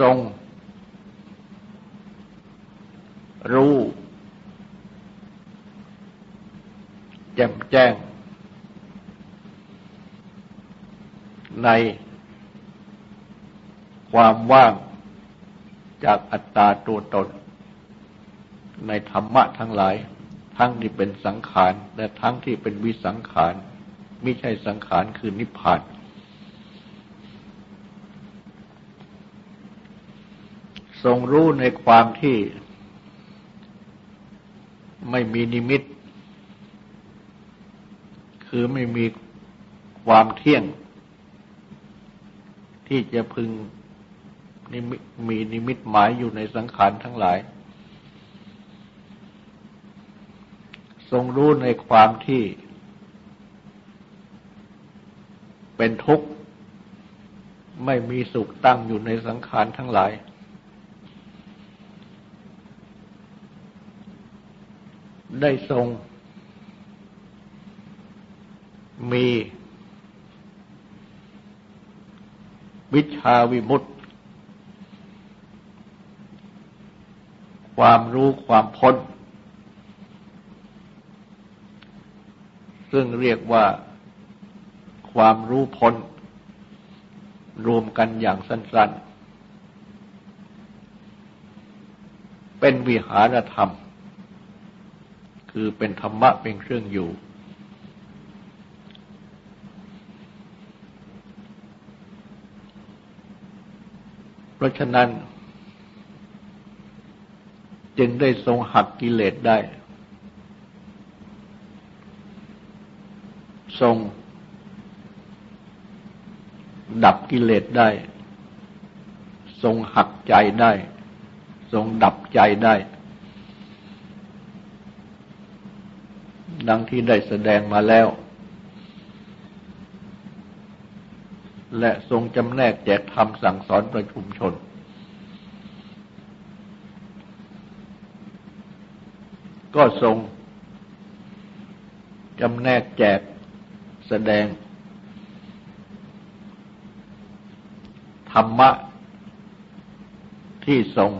ทรง รู้แจ่มแจ้ง ในความว่างจากอัตตาตัวตน ในธรรมะทั้งหลาย ทั้งที่เป็นสังขาร และทั้งที่เป็นวิสังขาร ไม่ใช่สังขารคือนิพพาน ทรงรู้ในความที่ไม่มีนิมิต คือไม่มีความเที่ยง ที่จะพึงมีนิมิตหมายอยู่ในสังขารทั้งหลาย ทรงรู้ในความที่เป็นทุกข์ ไม่มีสุขตั้งอยู่ในสังขารทั้งหลาย ได้ทรง มีวิชาวิมุตติ ความรู้ความพ้น ซึ่งเรียกว่าความรู้พ้น รวมกันอย่างสั้น ๆ เป็นวิหารธรรม คือเป็นธรรมะเป็นเครื่องอยู่ เพราะฉะนั้น จึงได้ทรงหักกิเลสได้ ทรงดับกิเลสได้ ทรงหักใจได้ ทรงดับใจได้ ดังที่ได้แสดงมาแล้ว และทรงจำแนกแจกธรรมสั่งสอนประชุมชน ก็ทรงจำแนกแจกแสดง ธรรมะ ที่ทรง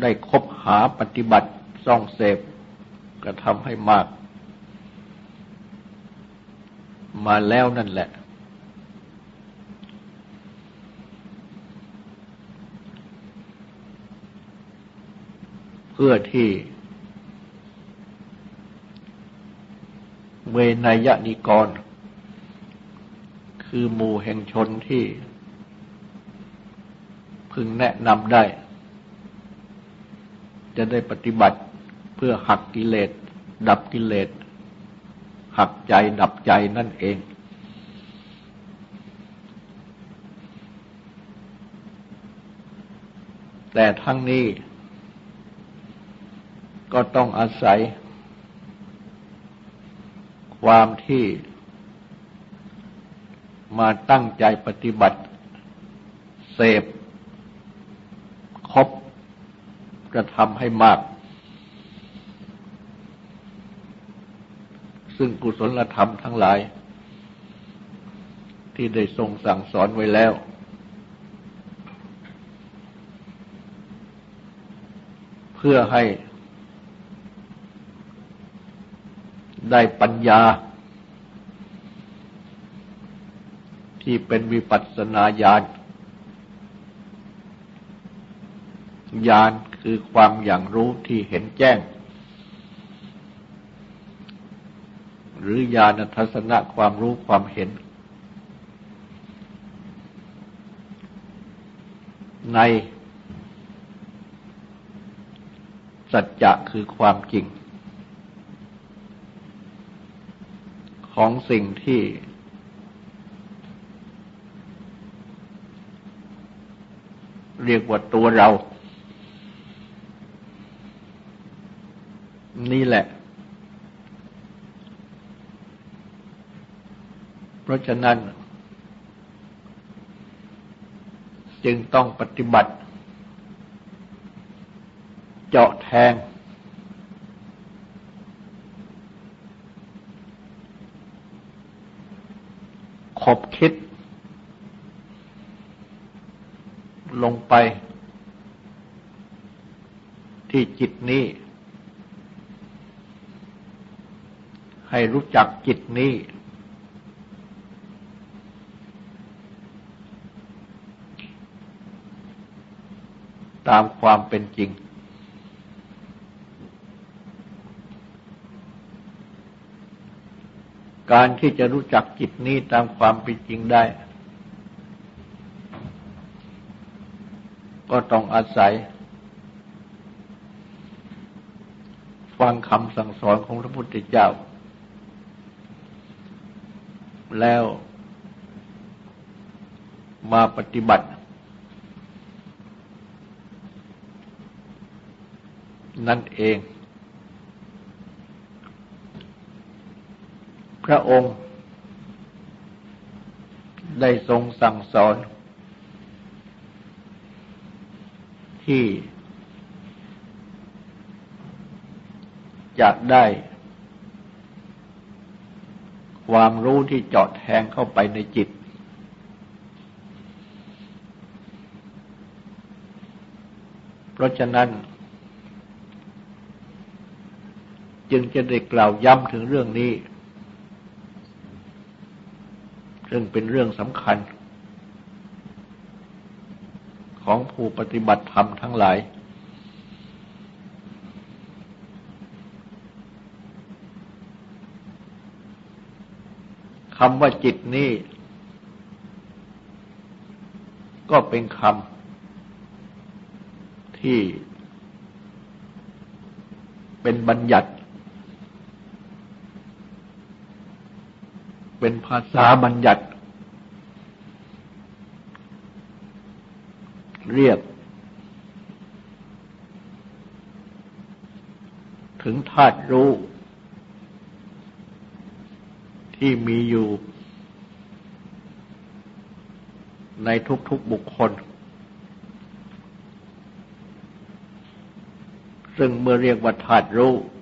ได้คบหาปฏิบัติส่องเสพ กระทำให้มาก มาแล้วนั่นแหละ เพื่อที่ เวนยนิกร คือหมู่แห่งชนที่ พึงแนะนำได้ จะได้ปฏิบัติ พื่อหักกิเลสดับกิเลสหักใจดับใจนั่นเอง แต่ทั้งนี้ ก็ต้องอาศัย ความที่มาตั้งใจปฏิบัติ เสพครบกระทำให้มาก ซึ่งกุศลธรรมทั้งหลาย ที่ได้ทรงสั่งสอนไว้แล้ว เพื่อให้ได้ปัญญา ที่เป็นวิปัสสนาญาณญาณคือความอย่างรู้ที่เห็นแจ้ง ห รือญาณทัศนะความรู้ความเห็น ใน สัจจะคือความจริง ของสิ่งที่ เรียกว่าตัวเรา นี่แหละ เพ ราะฉะนั้น จึงต้องปฏิบัติ เจาะแทง ขบคิด ลงไป ที่จิตนี้ให้รู้จักจิตนี้ ตามความเป็นจริง การที่จะรู้จักจิตนี้ตามความเป็นจริงได้ ก็ต้องอาศัย ฟังคำสั่งสอนของพระพุทธเจ้า แล้วมาปฏิบัติ นั่นเอง พระองค์ได้ทรงสั่งสอน ที่จะได้ความรู้ที่เจาะแทงเข้าไปในจิต เพราะฉะนั้น จึงจะได้กล่าวย้ำถึงเรื่องนี้ ซึ่งเป็นเรื่องสำคัญ ของผู้ปฏิบัติธรรมทั้งหลาย คำว่าจิตนี้ ก็เป็นคำที่เป็นบัญญัติ เป็นภาษาบัญญัติ เรียก ถึงธาตุรู้ ที่มีอยู่ ในทุกๆบุคคล ซึ่งเมื่อเรียกว่าธาตุรู้ก็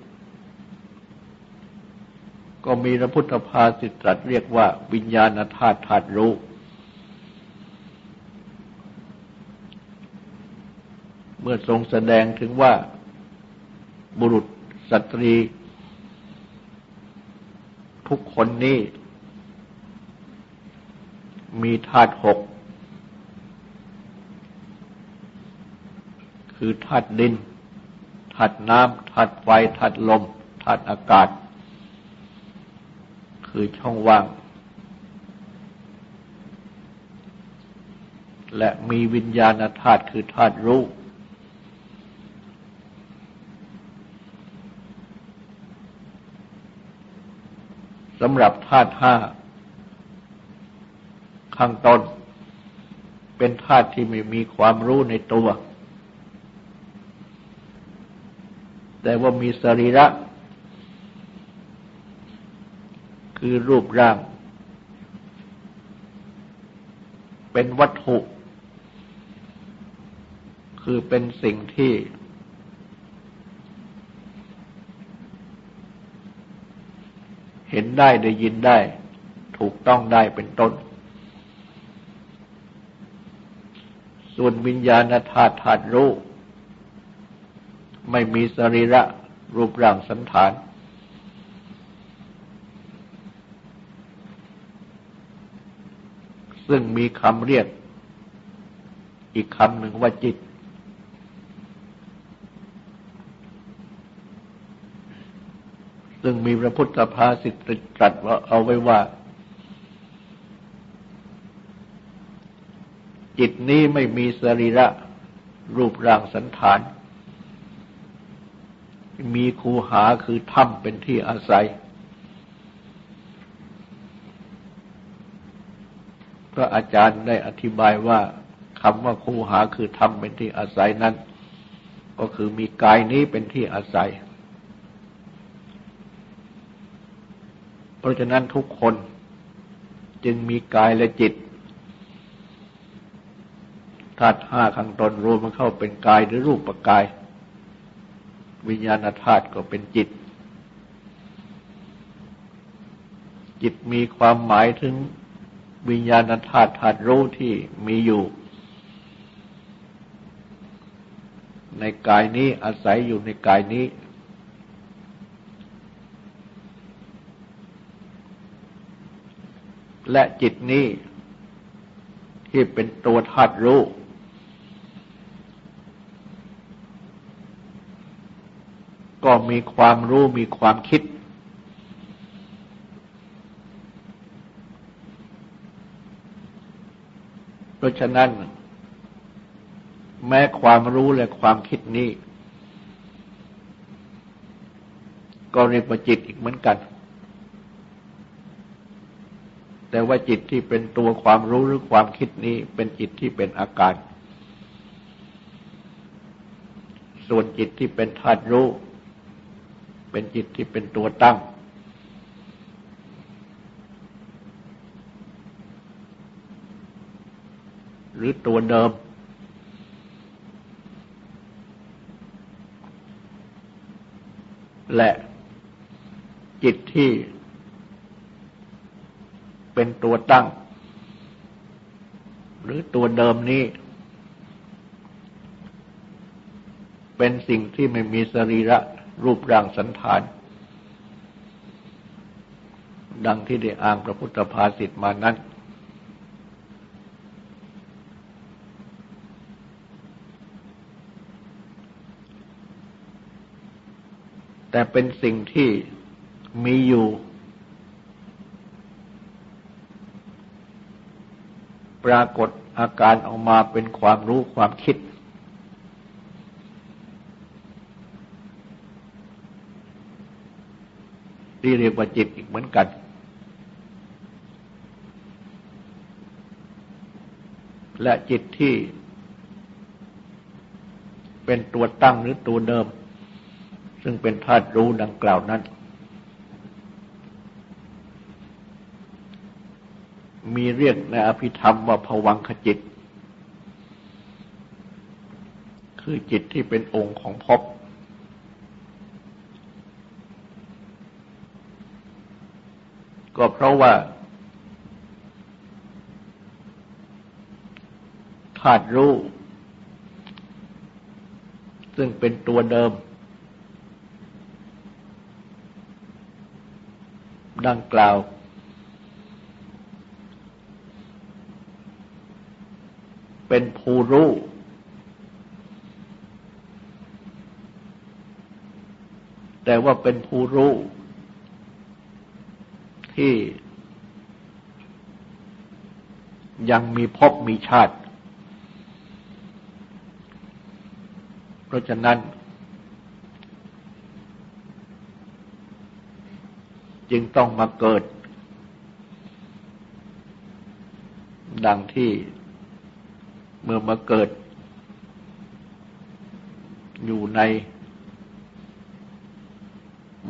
มีพระพุทธภาสิตรัสเรียกว่า วิญญาณธาตุธาตุรู้ เมื่อทรงแสดงถึงว่าบุรุษสตรี ทุกคนนี้ มีธาตุหก คือธาตุดินธาตุน้ำธาตุไฟธาตุลมธาตุอากาศ คือช่องว่าง และมีวิญญาณธาตุคือธาตุรู้ สำหรับธาตุห้าข้างต้น เป็นธาตุที่ไม่มีความรู้ในตัว แต่ว่ามีสรีระ คือรูปร่าง เป็นวัตถุ คือเป็นสิ่งที่ เห็นได้ได้ยินได้ ถูกต้องได้เป็นต้น ส่วนวิญญาณธาตุธาตุรู้ไม่มีสรีระรูปร่างสันฐาน ซึ่งมีคำเรียก อีกคำหนึ่งว่าจิต ซึ่งมีพระพุทธภาษิตตรัสว่าเอาไว้ว่า จิตนี้ไม่มีสรีระรูปร่างสันฐาน มีคูหาคือถ้ำเป็นที่อาศัย ระอาจารย์ได้อธิบายว่าคำว่าคู่หาคือธรรมเป็นที่อาศัยนั้น ก็คือมีกายนี้เป็นที่อาศัย เพราะฉะนั้นทุกคนจึงมีกายและจิตธาตุห้าข้างตนรวมมันเข้าเป็นกายหรือรูปปกาย วิญญาณธาตุก็เป็นจิต จิตมีความหมายถึง วิญญาณธาตุธาตุรู้ที่มีอยู่ ในกายนี้อาศัยอยู่ในกายนี้ และจิตนี้ที่เป็นตัวธาตุรู้ ก็มีความรู้มีความคิด เพราะฉะนั้น แม้ความรู้และความคิดนี้ ก็เรียกว่าจิตอีกเหมือนกัน แต่ว่าจิตที่เป็นตัวความรู้หรือความคิดนี้ เป็นจิตที่เป็นอาการ ส่วนจิตที่เป็นธาตุรู้ เป็นจิตที่เป็นตัวตั้ง หรือตัวเดิม และจิตที่เป็นตัวตั้ง หรือตัวเดิมนี้ เป็นสิ่งที่ไม่มีสรีระรูปร่างสันฐาน ดังที่ได้อ้างพระพุทธภาษิตมานั้น แต่เป็นสิ่งที่มีอยู่ ปรากฏอาการออกมาเป็นความรู้ความคิด ที่เรียกว่าจิตอีกเหมือนกัน และจิตที่เป็นตัวตั้งหรือตัวเดิม ซึ่งเป็นธาตุรู้ดังกล่าวนั้น มีเรียกในอภิธรรมว่าผวังขจิต คือจิตที่เป็นองค์ของภพก็เพราะว่าธาตุรู้ ซึ่งเป็นตัวเดิม ดังกล่าว เป็นผู้รู้แต่ว่าเป็นผู้รู้ ที่ยังมีภพมีชาติ เพราะฉะนั้น จึงต้องมาเกิด ดังที่เมื่อมาเกิด อยู่ใน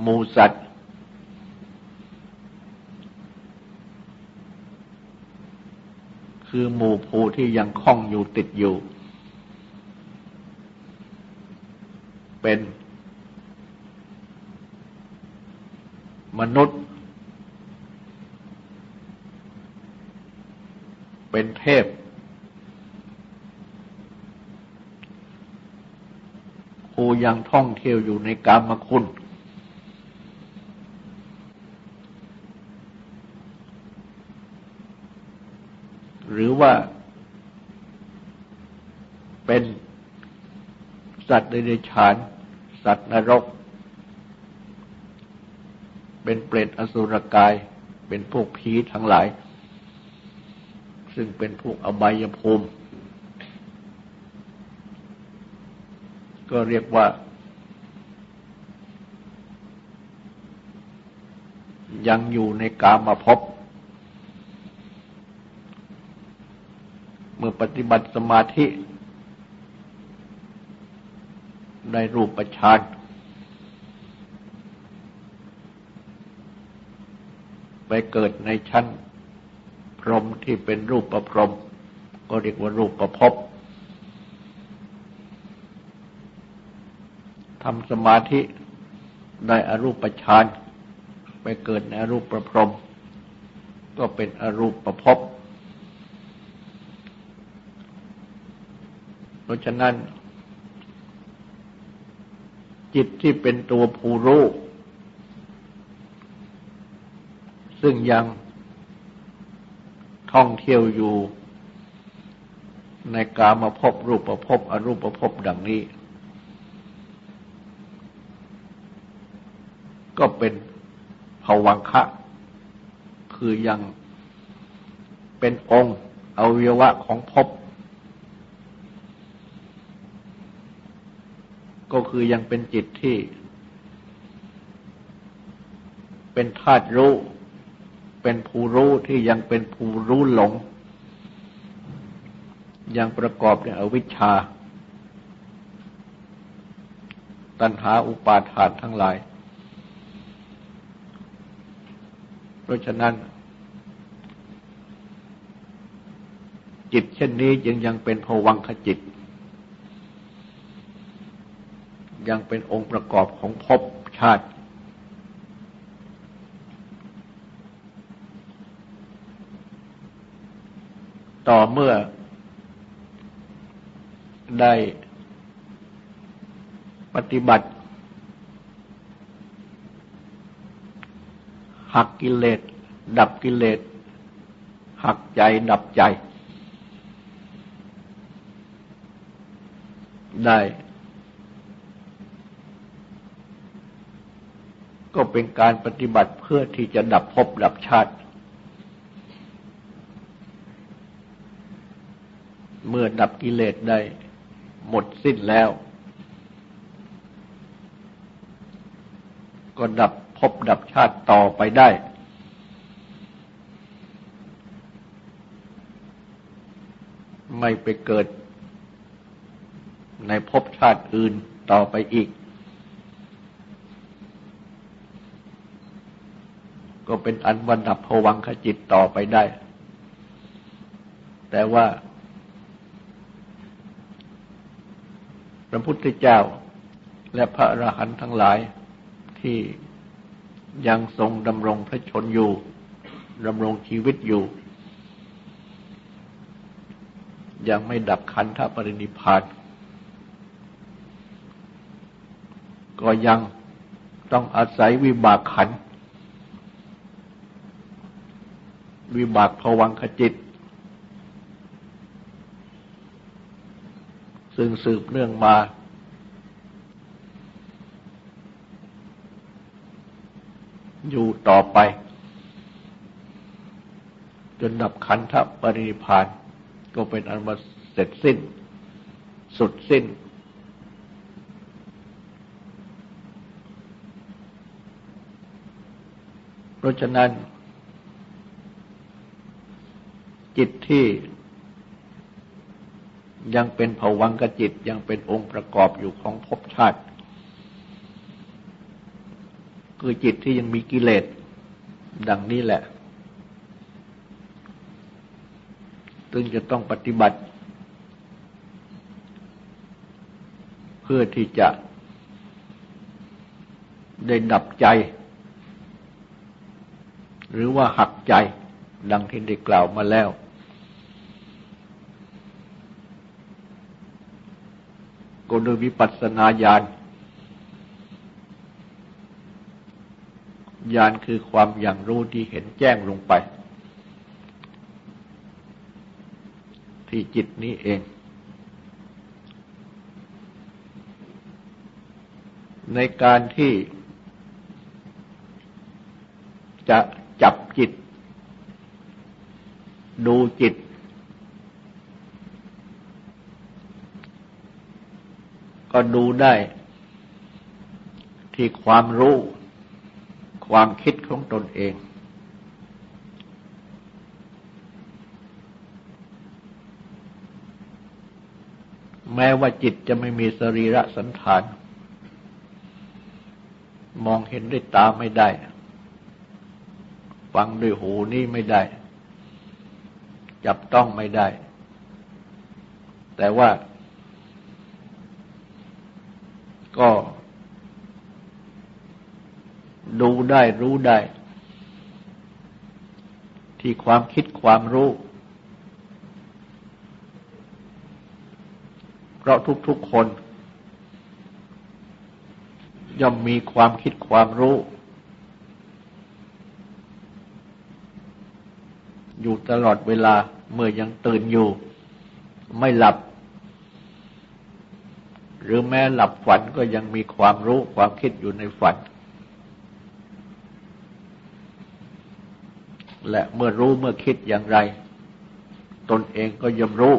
มูสัตว์ คือหมู่ภูที่ยังคล้องอยู่ติดอยู่ เป็น มนุษย์ เป็นเทพผู้ยังท่องเที่ยวอยู่ในกามคุณ หรือว่าเป็นสัตว์ในเดชาน สัตว์นรก เป็นเปรตอสุรกาย เป็นพวกผีทั้งหลาย ซึ่งเป็นพวกอบายภูมิ ก็เรียกว่า ยังอยู่ในกามาพบ เมื่อปฏิบัติสมาธิ ได้รูปปาน ไปเกิดในชั้น พรหมที่เป็นรูปประพรหมก็เรียกว่ารูปประพบทำสมาธิได้อรูปฌานไปเกิดในอรูปประพรม ก็เป็นอรูปประพบเพราะฉะนั้น จิตที่เป็นตัวผู้รู้ ซึ่งยังท่องเที่ยวอยู่ในกามาพบรูปประพบอรูปประพบดังนี้ ก็เป็นภวังคะ คือยังเป็นองค์อวัยวะของภพก็คือยังเป็นจิตที่ เป็นธาตุรู้ เป็นผู้รู้ที่ยังเป็นผู้รู้หลง ยังประกอบด้วยอวิชชา ตัณหาอุปาทานทั้งหลาย เพราะฉะนั้น จิตเช่นนี้จึงยังเป็นภวังคจิต ยังเป็นองค์ประกอบของภพชาติ ต่อเมื่อได้ปฏิบัติ หักกิเลส ดับกิเลส หักใจดับใจ ได้ ก็เป็นการปฏิบัติเพื่อที่จะดับภพดับชาติ เมื่อดับกิเลสได้หมดสิ้นแล้ว ก็ดับภพดับชาติต่อไปได้ ไม่ไปเกิดในภพชาติอื่นต่อไปอีก ก็เป็นอันวันดับภวังขจิตต่อไปได้ แต่ว่า พระพุทธเจ้าและพระอรหันต์ทั้งหลายที่ยังทรงดำรงพระชนอยู่ดำรงชีวิตอยู่ ยังไม่ดับขันธปรินิพานก็ยังต้องอาศัยวิบากขัน วิบากภวังขจิต ซึ่งสืบเนื่องมา อยู่ต่อไป จนดับขันธปรินิพาน ก็เป็นอันมาเสร็จสิ้น สุดสิ้น เพราะฉะนั้น จิตที่ ยังเป็นภวังกจิตยังเป็นองค์ประกอบอยู่ของภพชาติ คือจิตที่ยังมีกิเลสดังนี้แหละซึ่งจะต้องปฏิบัติ เพื่อที่จะได้ดับใจ หรือว่าหักใจดังที่ได้กล่าวมาแล้ว โดยวิปัสสนาญาณญาณคือความอย่างรู้ที่เห็นแจ้งลงไป ที่จิตนี้เอง ในการที่จะจับจิต ดูจิต ก็ดูได้ที่ความรู้ ความคิดของตนเอง แม้ว่าจิตจะไม่มีสรีระสันฐาน มองเห็นด้วยตาไม่ได้ ฟังด้วยหูนี่ไม่ได้ จับต้องไม่ได้ แต่ว่า ก็ ดูได้รู้ได้ ที่ความคิดความรู้ เพราะทุกๆคน ย่อมมีความคิดความรู้ อยู่ตลอดเวลาเมื่อยังตื่นอยู่ ไม่หลับ หรือแม้หลับฝันก็ยังมีความรู้ความคิดอยู่ในฝัน และเมื่อรู้เมื่อคิดอย่างไร ตนเองก็ย่อมรู้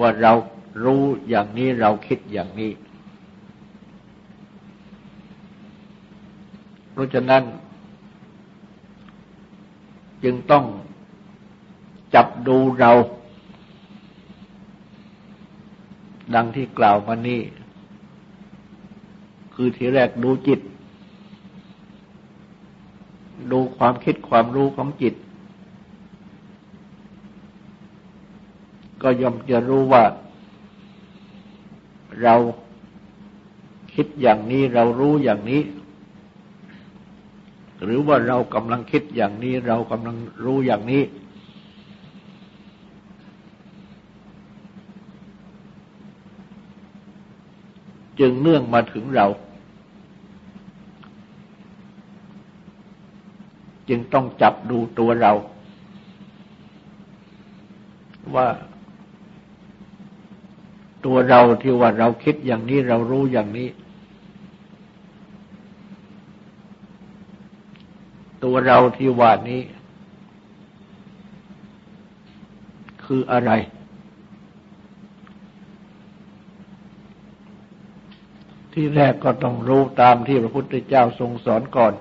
ว่าเรารู้อย่างนี้เราคิดอย่างนี้ เพราะฉะนั้น จึงต้องจับดูเรา ดังที่กล่าวมานี้คือที่แรกดูจิต ดู ความคิดความรู้ของจิต ก็ย่อมจะรู้ว่า เราคิดอย่างนี้เรารู้อย่างนี้ หรือว่าเรากำลังคิดอย่างนี้เรากำลังรู้อย่างนี้ จึงเนื่องมาถึงเรา จึงต้องจับดูตัวเรา ว่า ตัวเราที่ว่าเราคิดอย่างนี้เรารู้อย่างนี้ ตัวเราที่ว่านี้ คืออะไรที่แรกก็ต้องรู้ตามที่พระพุทธเจ้าทรงสอนก่อน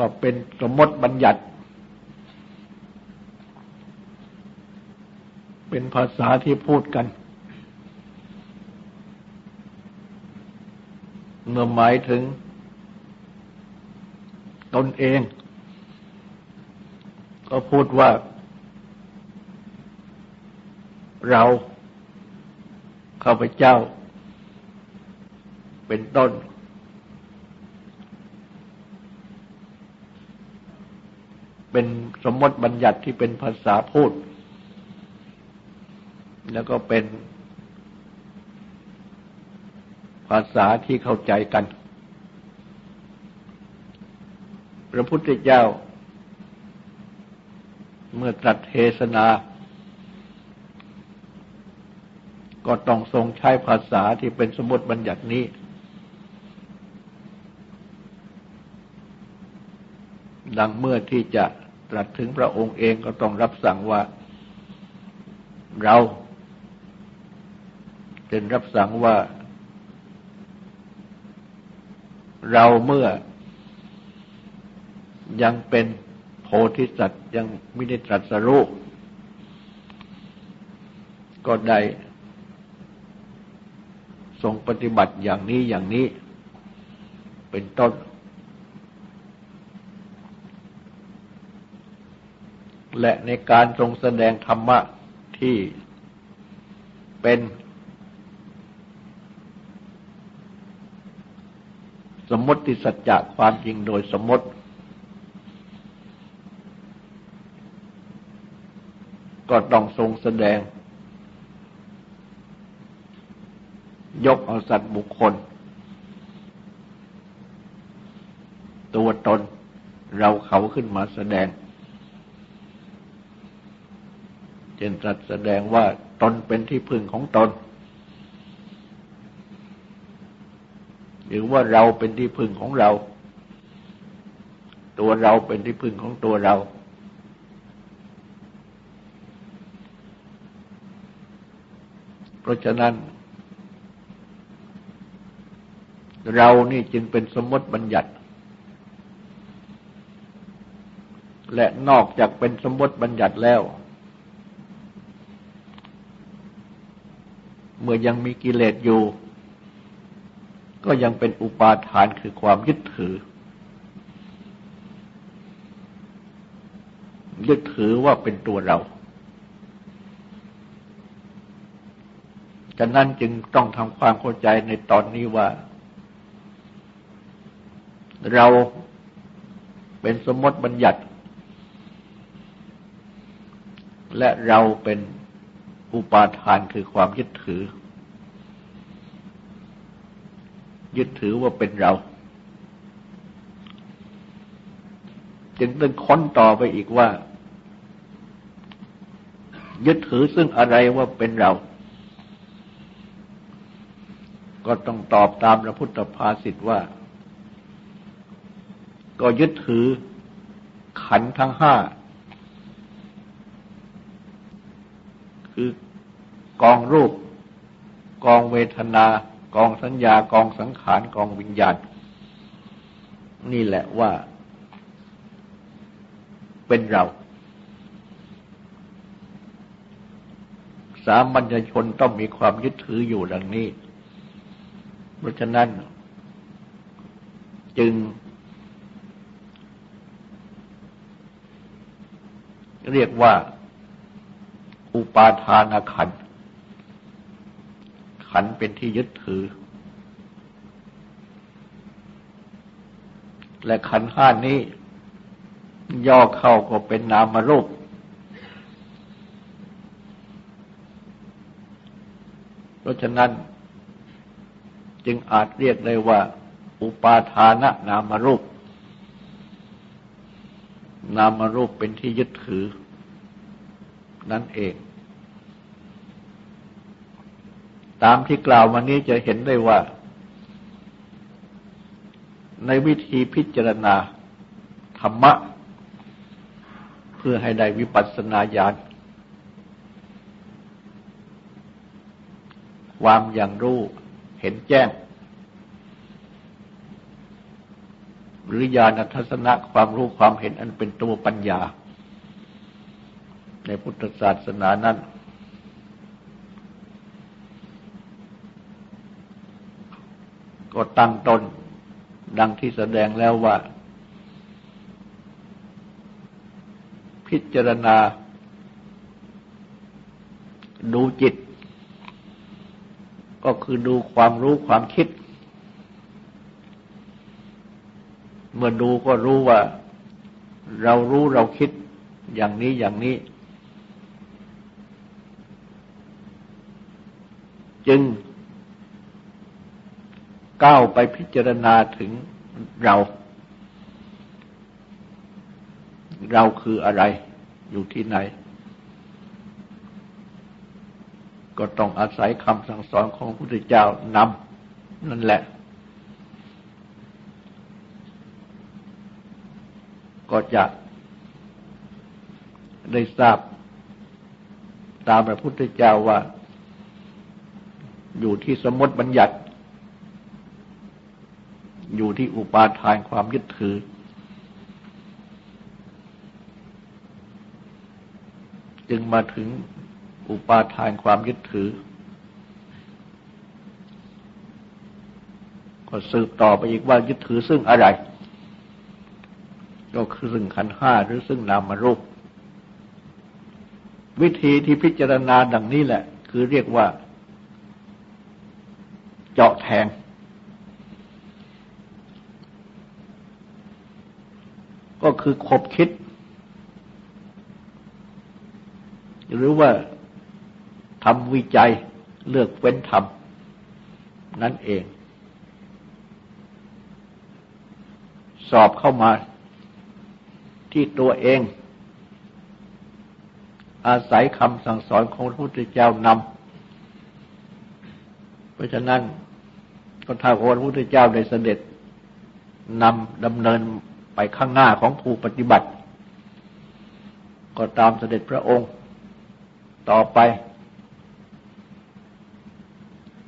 ว่าเป็นสมมติบัญญัติ เป็นภาษาที่พูดกัน เมื่อหมายถึง ตนเอง ก็พูดว่า เราข้าพเจ้า เป็นต้น เป็นสมมติบัญญัติที่เป็นภาษาพูด แล้วก็เป็นภาษาที่เข้าใจกัน พระพุทธเจ้า เมื่อตรัสเทศนา ก็ต้องทรงใช้ภาษาที่เป็นสมมติบัญญัตินี้ ดังเมื่อที่จะ ตรัสถึงพระองค์เองก็ต้องรับสั่งว่าเราเป็นรับสั่งว่า เราเมื่อยังเป็นโพธิสัตว์ยังไม่ได้ตรัสรู้ก็ได้ทรงปฏิบัติอย่างนี้อย่างนี้ เป็นต้น และในการทรงแสดงธรรมะที่เป็น สมมติสัจจะความจริงโดยสมมติ ก็ต้องทรงแสดง ยกเอาสัตว์บุคคล ตัวตนเราเขาขึ้นมาแสดงเจนตรัสแสดงว่าตนเป็นที่พึ่งของตน หรือว่าเราเป็นที่พึ่งของเรา ตัวเราเป็นที่พึ่งของตัวเรา เพราะฉะนั้น เรานี่จึงเป็นสมมติบัญญัติและนอกจากเป็นสมมติบัญญัติแล้ว เมื่อยังมีกิเลสอยู่ ก็ยังเป็นอุปาทานคือความยึดถือ ยึดถือว่าเป็นตัวเราฉะนั้นจึงต้องทำความเข้าใจในตอนนี้ว่า เราเป็นสมมติบัญญัติ และเราเป็นอุปาทานคือความยึดถือ ยึดถือว่าเป็นเรา จึงต้องค้นต่อไปอีกว่า ยึดถือซึ่งอะไรว่าเป็นเรา ก็ต้องตอบตามพระพุทธภาษิตว่า ก็ยึดถือขันทั้งห้า คือกองรูป กองเวทนา กองสัญญากองสังขารกองวิญญาณ นี่แหละว่าเป็นเรา สามัญชนต้องมีความยึดถืออยู่ดังนี้ เพราะฉะนั้น จึง เรียกว่า อุปาทานขัน ขันเป็นที่ยึดถือ และขันห้านี้ ย่อเข้าก็เป็นนามรูป เพราะฉะนั้นจึงอาจเรียกได้ว่า อุปาทานนามรูป นามรูปเป็นที่ยึดถือ นั่นเอง ตามที่กล่าวมานี้จะเห็นได้ว่า ในวิธีพิจารณาธรรมะ เพื่อให้ได้วิปัสสนาญาณความอย่างรู้เห็นแจ้ง หรือญาณทัศนะความรู้ความเห็นอันเป็นตัวปัญญา ในพุทธศาสนานั้น ก็ตั้งตน ดังที่แสดงแล้วว่า พิจารณา ดูจิต ก็คือดูความรู้ความคิด เมื่อดูก็รู้ว่า เรารู้เราคิดอย่างนี้อย่างนี้ จึง ก้าวไปพิจารณาถึงเรา เราคืออะไร อยู่ที่ไหน ก็ต้องอาศัยคำสั่งสอนของพระพุทธเจ้านำนั่นแหละ ก็จะได้ทราบตามพระพุทธเจ้าว่า อยู่ที่สมมติบัญญัติ อยู่ที่อุปาทานความยึดถือ จึงมาถึงอุปาทานความยึดถือ ก็สืบต่อไปอีกว่ายึดถือซึ่งอะไร ก็คือซึ่งขันห้าหรือซึ่งนามรูป วิธีที่พิจารณาดังนี้แหละ คือเรียกว่า เจาะแทง ก็ คือคบคิด หรือว่าทำวิจัยเลือกเว้นทำนั่นเอง สอบเข้ามาที่ตัวเอง อาศัยคำสั่งสอนของพระพุทธเจ้านำเพราะฉะนั้นก็ถ้าพระพุทธเจ้าได้เสด็จนำดำเนิน ข้างหน้าของผู้ปฏิบัติ ก็ตามเสด็จพระองค์ ต่อไป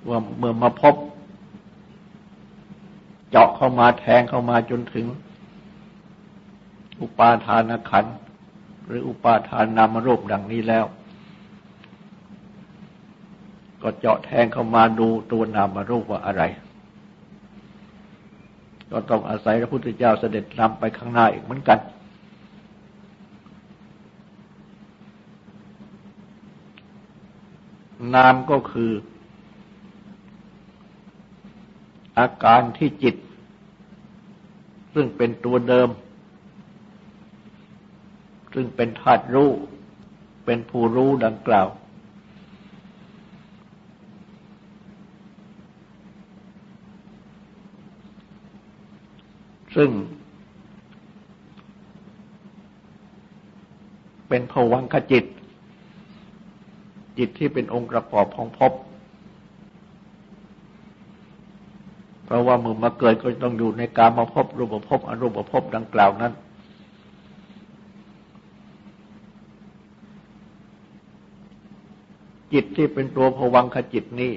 ว่าเมื่อมาพบ เจาะเข้ามาแทงเข้ามาจนถึง อุปาทานขัน หรืออุปาทานนามรูปดังนี้แล้ว ก็เจาะแทงเข้ามาดูตัวนามรูปว่าอะไร ก็ต้องอาศัยพระพุทธเจ้าเสด็จนำไปข้างหน้าอีกเหมือนกัน นามก็คือ อาการที่จิต ซึ่งเป็นตัวเดิม ซึ่งเป็นธาตุรู้ เป็นผู้รู้ดังกล่าว ซึ่ง เป็นภวังคจิต จิตที่เป็นองค์ประกอบของภพเพราะว่ามือมาเกิดก็ต้องอยู่ในการมาพบรูปภพอรูปภพดังกล่าวนั้น จิตที่เป็นตัวภวังคจิตนี้